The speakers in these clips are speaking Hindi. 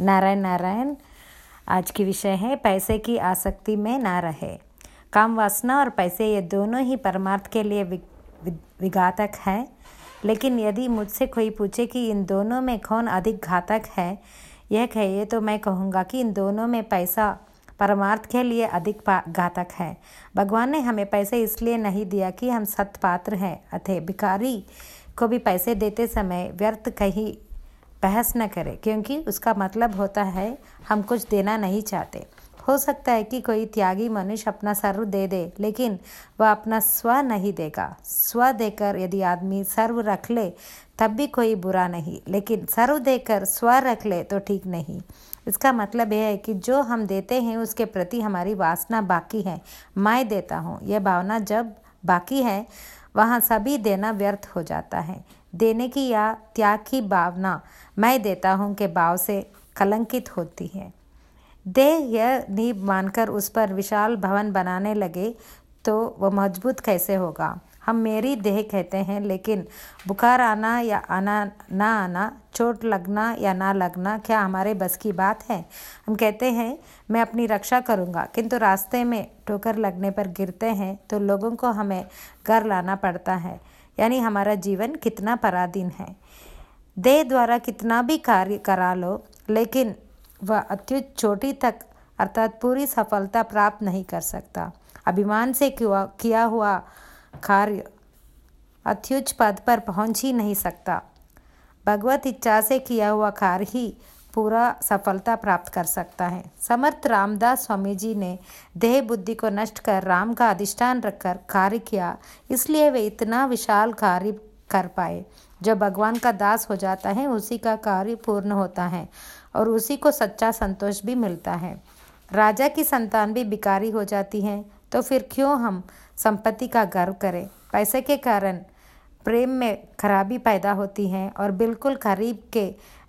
नारायण नारायण आज की विषय है, पैसे की आसक्ति में ना रहे। काम वासना और पैसे ये दोनों ही परमार्थ के लिए विघातक हैं। लेकिन यदि मुझसे कोई पूछे कि इन दोनों में कौन अधिक घातक है, यह कहिए तो मैं कहूँगा कि इन दोनों में पैसा परमार्थ के लिए अधिक घातक है। भगवान ने हमें पैसे इसलिए नहीं दिया कि हम सत्पात्र हैं। अथे भिखारी को भी पैसे देते समय व्यर्थ कहीं बहस न करें, क्योंकि उसका मतलब होता है, हम कुछ देना नहीं चाहते। हो सकता है कि कोई त्यागी मनुष्य अपना सर्व दे दे, लेकिन वह अपना स्व नहीं देगा। स्व देकर यदि आदमी सर्व रख ले, तब भी कोई बुरा नहीं, लेकिन सर्व देकर स्व रख ले तो ठीक नहीं। इसका मतलब यह है कि जो हम देते हैं, उसके प्रति हमारी वासना बाकी है। मैं देता हूँ, यह भावना जब बाकी है, वहाँ सभी देना व्यर्थ हो जाता है। देने की या त्याग की भावना मैं देता हूँ के भाव से कलंकित होती है। देह यह नींव मानकर उस पर विशाल भवन बनाने लगे तो वह मज़बूत कैसे होगा? हम मेरी देह कहते हैं, लेकिन बुखार आना या आना, ना आना, चोट लगना या ना लगना क्या हमारे बस की बात है? हम कहते हैं, मैं अपनी रक्षा करूँगा, किंतु रास्ते में ठोकर लगने पर गिरते हैं तो लोगों को हमें घर लाना पड़ता है। यानी हमारा जीवन कितना पराधीन है। देह द्वारा कितना भी कार्य करा लो, लेकिन वह अत्युच्च चोटी तक अर्थात पूरी सफलता प्राप्त नहीं कर सकता। अभिमान से किया हुआ कार्य अत्युच्च पद पर पहुँच ही नहीं सकता। भगवत इच्छा से किया हुआ कार्य ही पूरा सफलता प्राप्त कर सकता है। समर्थ रामदास स्वामी जी ने देह बुद्धि को नष्ट कर राम का अधिष्ठान रखकर कार्य किया, इसलिए वे इतना विशाल कार्य कर पाए। जो भगवान का दास हो जाता है, उसी का कार्य पूर्ण होता है और उसी को सच्चा संतोष भी मिलता है। राजा की संतान भी बिकारी हो जाती है तो फिर क्यों हम संपत्ति का गर्व करें? पैसे के कारण प्रेम में खराबी पैदा होती है और बिल्कुल करीब के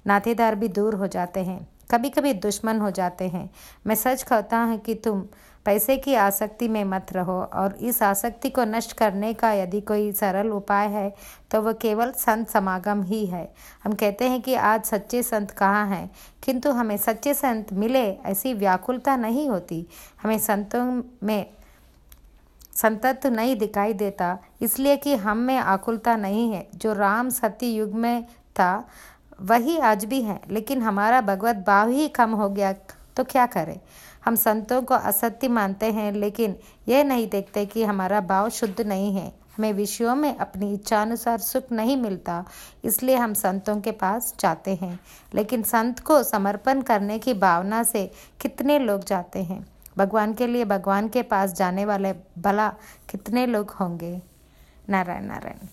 नातेदार भी दूर हो जाते हैं कभी कभी दुश्मन हो जाते हैं। मैं सच कहता हूँ कि तुम पैसे की आसक्ति में मत रहो और इस आसक्ति को नष्ट करने का यदि कोई सरल उपाय है तो वह केवल संत समागम ही है। हम कहते हैं कि आज सच्चे संत कहाँ हैं, किंतु हमें सच्चे संत मिले ऐसी व्याकुलता नहीं होती। हमें संतों में संतत्व नहीं दिखाई देता, इसलिए कि हम में आकुलता नहीं है। जो राम सत्य युग में था वही आज भी है, लेकिन हमारा भगवत भाव ही कम हो गया तो क्या करें? हम संतों को असत्य मानते हैं, लेकिन यह नहीं देखते कि हमारा भाव शुद्ध नहीं है। हमें विषयों में अपनी इच्छानुसार सुख नहीं मिलता, इसलिए हम संतों के पास जाते हैं। लेकिन संत को समर्पण करने की भावना से कितने लोग जाते हैं? भगवान के लिए भगवान के पास जाने वाले भला कितने लोग होंगे? नारायण नारायण।